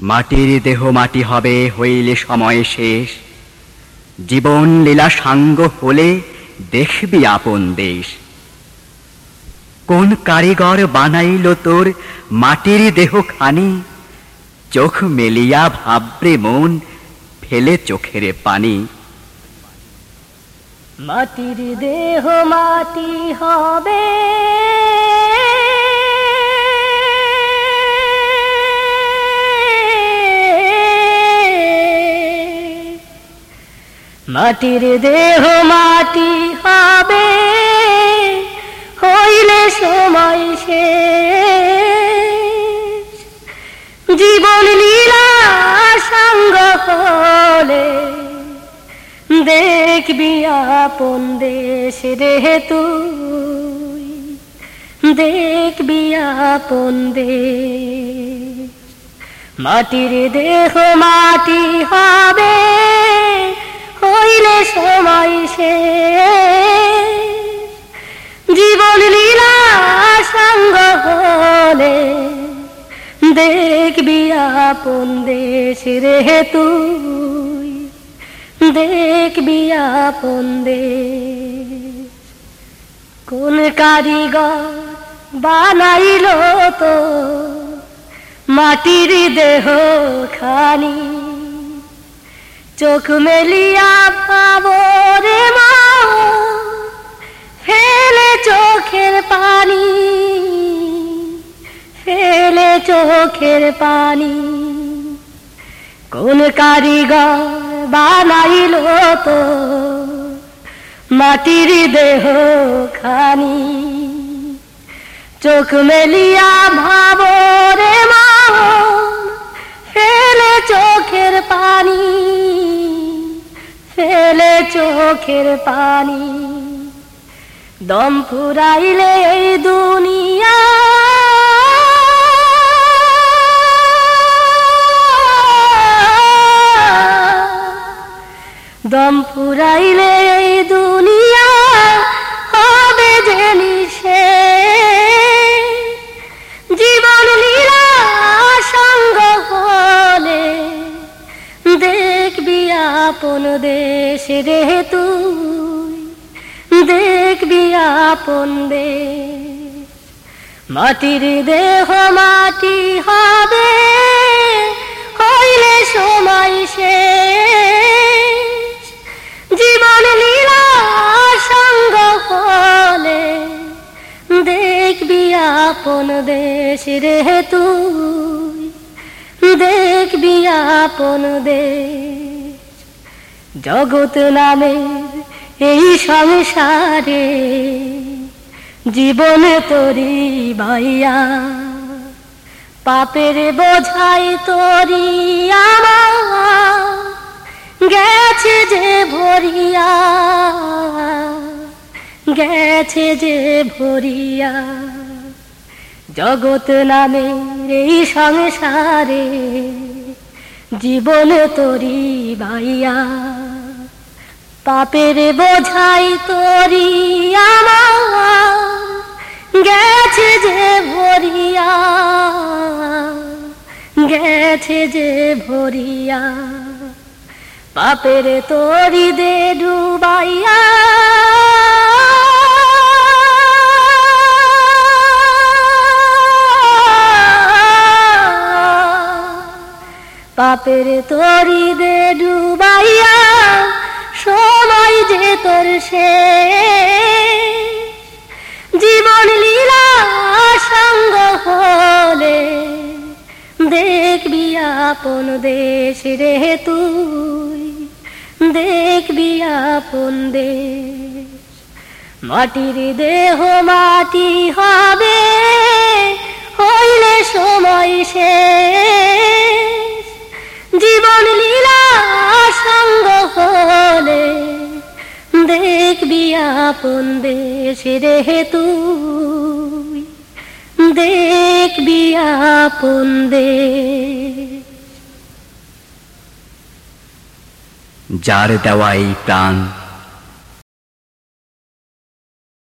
মাটির দেহ মাটি হবে, হইলে সময় শেষ। জীবন লীলা সাঙ্গ হলে দেখবি আপন দেশ। কোন কারিগর বানাইল তোর মাটির দেহ খানি? চোখ মেলিয়া ভাবরে মন, ফেলে চোখের পানি। মাটির দেহ মাটি হবে। মাটির দেহ মাটি হবে, হইলে সময় সে জীবন লীলা সঙ্গ হলে দেখবি আপন দেশ রে তুই, দেখবি আপন দেশ। মাটির দেহ মাটি হবে দেখবি আপন দেশ রে তুই। দেখবি আপন দেশ। কোন কারিগর বানাইল তো মাটির দেহ খানি। চোখ মেলিয়া পাবো রে মা, ফেলে চোখের পানি। চোখের পানি। কোন কারিগর বানাইল তো মাটির দেহ খানি চোখ মেলিয়া ভাবো রে মা ফেলে চোখের পানি, ফেলে চোখের পানি। দম ফুরাইলে এই দুনিয়া দম ফুরাইলে এই দুনিয়া হবে জেনি সে জীবন লীলা সঙ্গ হলে দেখবি আপন দেশ রে তুই, দেখবি আপন দেশ। মাটির দেহ মাটি হবে। আপন দেশ রে তুই। দেখবি আপন দেশ। জগৎ নামের এই সংসারে জীবন তরি ভাইয়া। পাপের বোঝাই তরি গেছে যে ভরিয়া। গেছে যে ভরিয়া। জগৎ নামের এই সংসারে জীবন তরি ভাইয়া। পাপের বোঝাই তরি গেছে যে ভরিয়া, গেছে যে ভরিয়া। পাপের তরি দে ডুবাইয়া পাপের তরি দে ডুবাইয়া, সময় যে তোর সে জীবন লীলা সঙ্গ হলে দেখবি আপন দেশ রে তুই, দেখবি আপন দেশ। মাটির দেহ মাটি হবে, হইলে সময় শেষ। দেখবি আপন দেশ রে তুই। দেখবি আপন দেশ। যার দেওয়াই প্রাণ